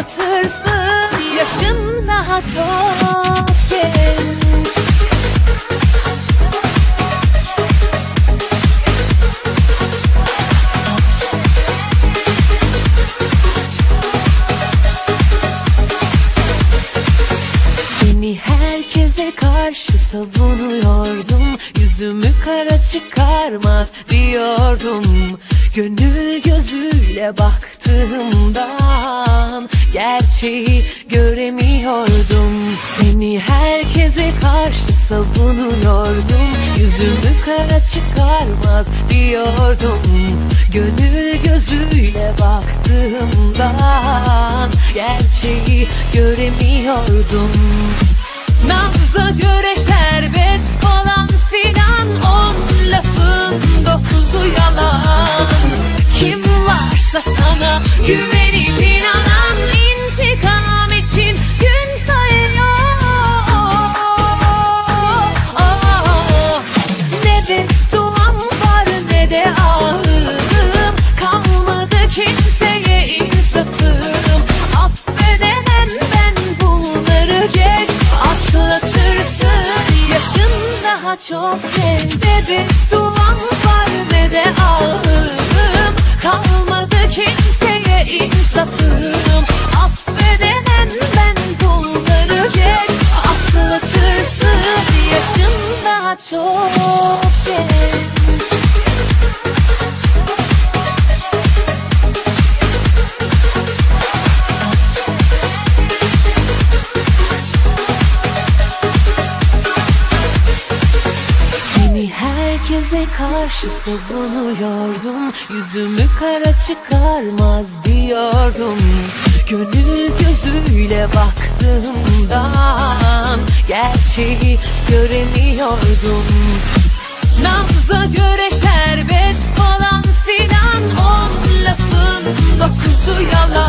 atlatırsın Yaşın daha çok genç Seni herkese karşı savunuyordum. Yüzümü kara çıkarmaz diyordum Gönül gözüyle baktığımdan Gerçeği göremiyordum. Seni herkese karşı savunuyordum. Yüzümü kara çıkarmaz diyordum. Gönül gözüyle baktığımdan Gerçeği göremiyordum. Nabza göre güvenip inanan intikam için gün sayıyor. Ne bedduam var ne de ahım Kalmadı kimseye insafım. Affedemem ben bunları geç. Atlatırsın yaşın daha çok genç Ne bedduam var ne de ahım Kalmadı kimseye insafım Affedemem ben bunları. Geç Atlatırsın yaşın daha çok herkese karşı savunuyordum. Yüzümü kara çıkarmaz diyordum. Gönül gözüyle baktığımdan Gerçeği göremiyordum. Nabza göre şerbet falan filan. On lafın dokuzu yalan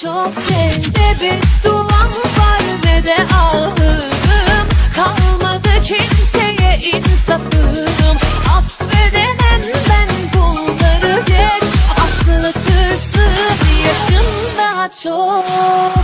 çok genç Ne bedduam var ne de ahım Kalmadı kimseye insafım. Affedemem ben bunları geç. Atlatırsın yaşın daha çok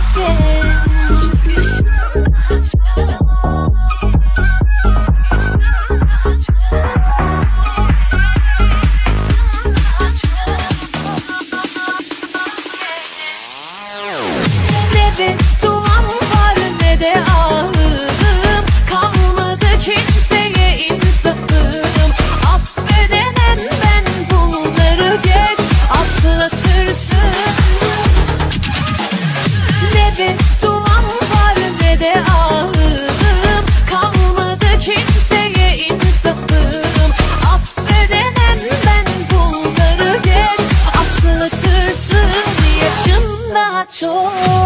中